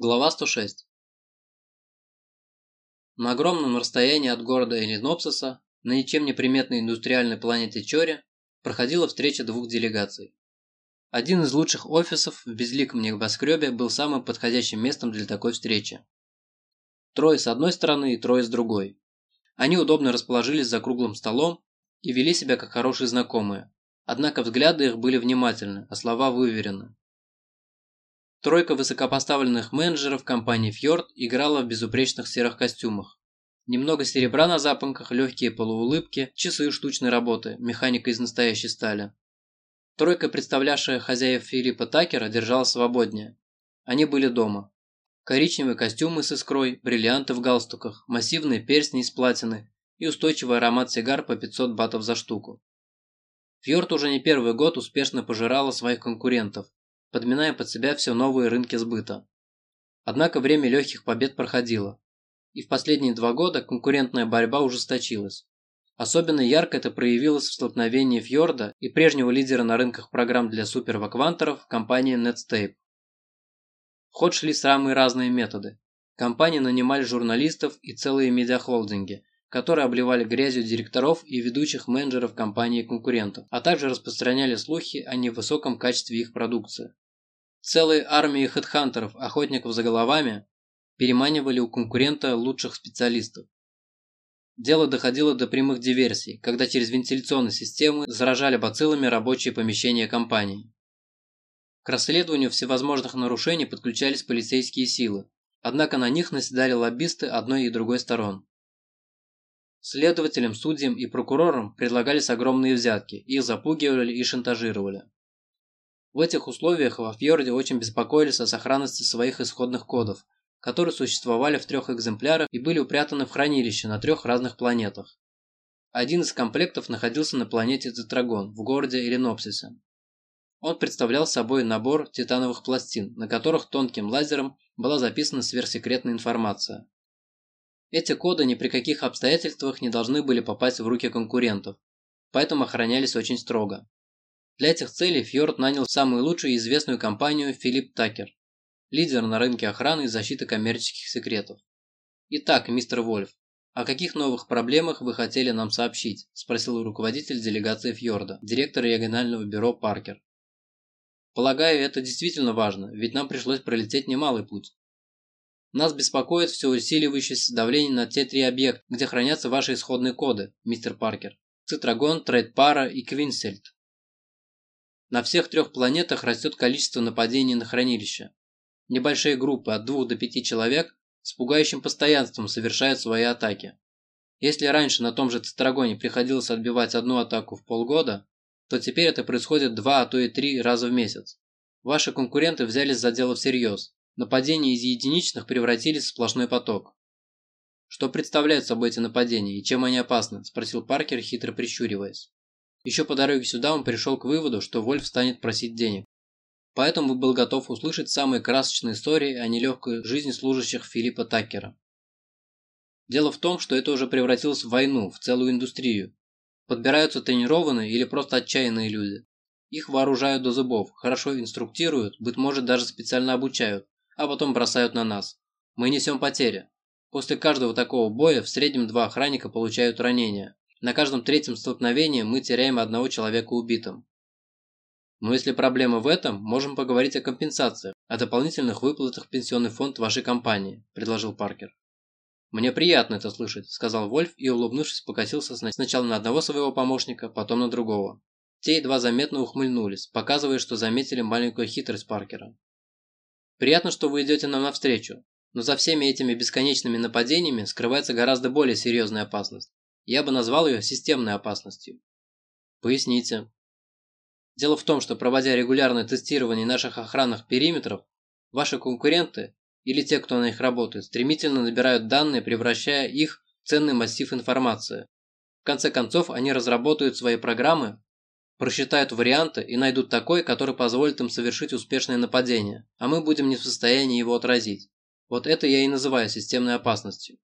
Глава 106 На огромном расстоянии от города Элинопсиса, на ничем не приметной индустриальной планете Чори, проходила встреча двух делегаций. Один из лучших офисов в безликом небоскребе был самым подходящим местом для такой встречи. Трое с одной стороны и трое с другой. Они удобно расположились за круглым столом и вели себя как хорошие знакомые, однако взгляды их были внимательны, а слова выверены. Тройка высокопоставленных менеджеров компании «Фьорд» играла в безупречных серых костюмах. Немного серебра на запонках, легкие полуулыбки, часы штучной работы, механика из настоящей стали. Тройка, представлявшая хозяев Филиппа Такера, держалась свободнее. Они были дома. Коричневые костюмы с искрой, бриллианты в галстуках, массивные перстни из платины и устойчивый аромат сигар по 500 батов за штуку. Фьорд уже не первый год успешно пожирала своих конкурентов, подминая под себя все новые рынки сбыта. Однако время легких побед проходило, и в последние два года конкурентная борьба ужесточилась. Особенно ярко это проявилось в столкновении Фьорда и прежнего лидера на рынках программ для суперваквантеров компании Netscape. В ход шли самые разные методы. Компании нанимали журналистов и целые медиахолдинги, которые обливали грязью директоров и ведущих менеджеров компании конкурентов, а также распространяли слухи о невысоком качестве их продукции. Целые армии хедхантеров, охотников за головами, переманивали у конкурента лучших специалистов. Дело доходило до прямых диверсий, когда через вентиляционные системы заражали бациллами рабочие помещения компании. К расследованию всевозможных нарушений подключались полицейские силы, однако на них наседали лоббисты одной и другой сторон. Следователям, судьям и прокурорам предлагались огромные взятки, их запугивали и шантажировали. В этих условиях во Фьорде очень беспокоились о сохранности своих исходных кодов, которые существовали в трех экземплярах и были упрятаны в хранилище на трех разных планетах. Один из комплектов находился на планете Тетрагон в городе Эринопсисе. Он представлял собой набор титановых пластин, на которых тонким лазером была записана сверхсекретная информация. Эти коды ни при каких обстоятельствах не должны были попасть в руки конкурентов, поэтому охранялись очень строго. Для этих целей Фьорд нанял самую лучшую и известную компанию Филипп Такер, лидер на рынке охраны и защиты коммерческих секретов. «Итак, мистер Вольф, о каких новых проблемах вы хотели нам сообщить?» – спросил руководитель делегации Фьорда, директор регионального бюро Паркер. «Полагаю, это действительно важно, ведь нам пришлось пролететь немалый путь. Нас беспокоит все усиливающееся давление на те три объекта, где хранятся ваши исходные коды, мистер Паркер. Цитрагон, Трейдпара и Квинсельд. На всех трех планетах растет количество нападений на хранилище. Небольшие группы от двух до пяти человек с пугающим постоянством совершают свои атаки. Если раньше на том же Цитрагоне приходилось отбивать одну атаку в полгода, то теперь это происходит два, а то и три раза в месяц. Ваши конкуренты взялись за дело всерьез Нападения из единичных превратились в сплошной поток. «Что представляют собой эти нападения и чем они опасны?» – спросил Паркер, хитро прищуриваясь. Еще по дороге сюда он пришел к выводу, что Вольф станет просить денег. Поэтому был готов услышать самые красочные истории о нелегкой жизни служащих Филиппа Такера. Дело в том, что это уже превратилось в войну, в целую индустрию. Подбираются тренированные или просто отчаянные люди. Их вооружают до зубов, хорошо инструктируют, быть может даже специально обучают, а потом бросают на нас. Мы несем потери. После каждого такого боя в среднем два охранника получают ранения. На каждом третьем столкновении мы теряем одного человека убитым. Но если проблема в этом, можем поговорить о компенсациях, о дополнительных выплатах в пенсионный фонд вашей компании, предложил Паркер. «Мне приятно это слышать», – сказал Вольф и, улыбнувшись, покосился сначала на одного своего помощника, потом на другого. Те едва заметно ухмыльнулись, показывая, что заметили маленькую хитрость Паркера. Приятно, что вы идете нам навстречу, но за всеми этими бесконечными нападениями скрывается гораздо более серьезная опасность. Я бы назвал ее системной опасностью. Поясните. Дело в том, что проводя регулярное тестирование наших охранных периметров, ваши конкуренты или те, кто на них работает, стремительно набирают данные, превращая их в ценный массив информации. В конце концов, они разработают свои программы, просчитают варианты и найдут такой, который позволит им совершить успешное нападение, а мы будем не в состоянии его отразить. Вот это я и называю системной опасностью.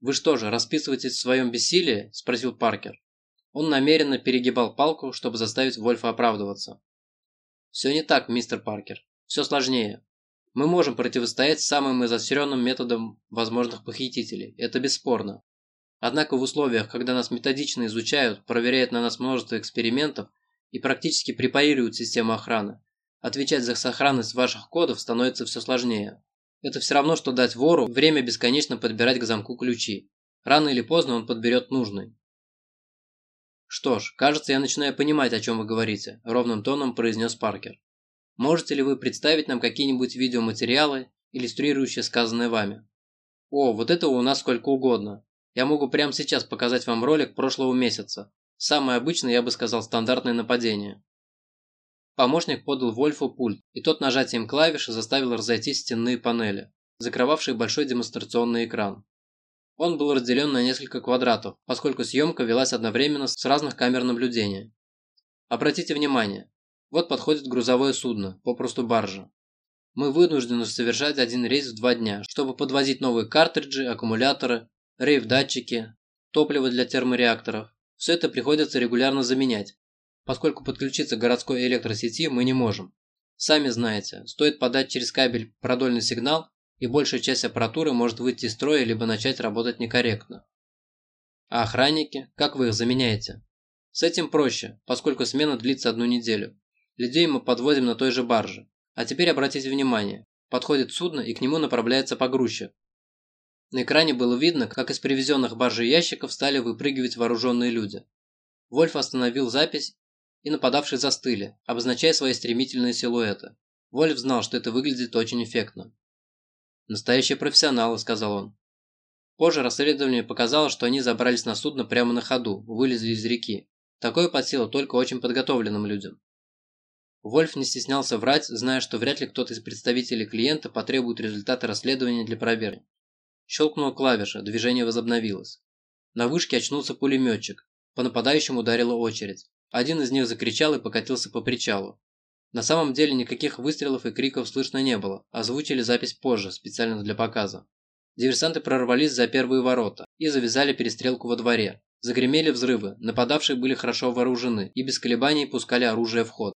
«Вы что же, расписываетесь в своем бессилии?» – спросил Паркер. Он намеренно перегибал палку, чтобы заставить Вольфа оправдываться. «Все не так, мистер Паркер. Все сложнее. Мы можем противостоять самым изощренным методам возможных похитителей, это бесспорно. Однако в условиях, когда нас методично изучают, проверяют на нас множество экспериментов и практически препарируют систему охраны, отвечать за сохранность ваших кодов становится все сложнее. Это все равно, что дать вору время бесконечно подбирать к замку ключи. Рано или поздно он подберет нужный. «Что ж, кажется, я начинаю понимать, о чем вы говорите», – ровным тоном произнес Паркер. «Можете ли вы представить нам какие-нибудь видеоматериалы, иллюстрирующие сказанное вами?» «О, вот это у нас сколько угодно. Я могу прямо сейчас показать вам ролик прошлого месяца. Самое обычное, я бы сказал, стандартное нападение». Помощник подал Вольфу пульт, и тот нажатием клавиши заставил разойтись стенные панели, закрывавшие большой демонстрационный экран. Он был разделен на несколько квадратов, поскольку съемка велась одновременно с разных камер наблюдения. Обратите внимание, вот подходит грузовое судно, попросту баржа. Мы вынуждены совершать один рейс в два дня, чтобы подвозить новые картриджи, аккумуляторы, рейв-датчики, топливо для термореакторов. Все это приходится регулярно заменять, поскольку подключиться к городской электросети мы не можем. Сами знаете, стоит подать через кабель продольный сигнал, и большая часть аппаратуры может выйти из строя либо начать работать некорректно. А охранники, как вы их заменяете? С этим проще, поскольку смена длится одну неделю. Людей мы подвозим на той же барже. А теперь обратите внимание, подходит судно и к нему направляется погрузчик. На экране было видно, как из привезенных баржи ящиков стали выпрыгивать вооруженные люди. Вольф остановил запись, и нападавшие застыли, обозначая свои стремительные силуэты. Вольф знал, что это выглядит очень эффектно. «Настоящие профессионалы», – сказал он. Позже расследование показало, что они забрались на судно прямо на ходу, вылезли из реки. Такое под силу только очень подготовленным людям. Вольф не стеснялся врать, зная, что вряд ли кто-то из представителей клиента потребует результаты расследования для проверки. Щелкнула клавиша, движение возобновилось. На вышке очнулся пулеметчик. По нападающему ударила очередь. Один из них закричал и покатился по причалу. На самом деле никаких выстрелов и криков слышно не было, озвучили запись позже, специально для показа. Диверсанты прорвались за первые ворота и завязали перестрелку во дворе. Загремели взрывы, нападавшие были хорошо вооружены и без колебаний пускали оружие в ход.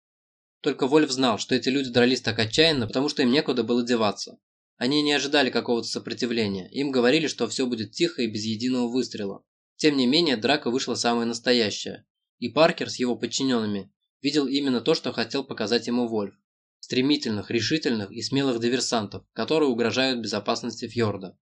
Только Вольф знал, что эти люди дрались так отчаянно, потому что им некуда было деваться. Они не ожидали какого-то сопротивления, им говорили, что все будет тихо и без единого выстрела. Тем не менее, драка вышла самая настоящая. И Паркер с его подчиненными видел именно то, что хотел показать ему Вольф. Стремительных, решительных и смелых диверсантов, которые угрожают безопасности фьорда.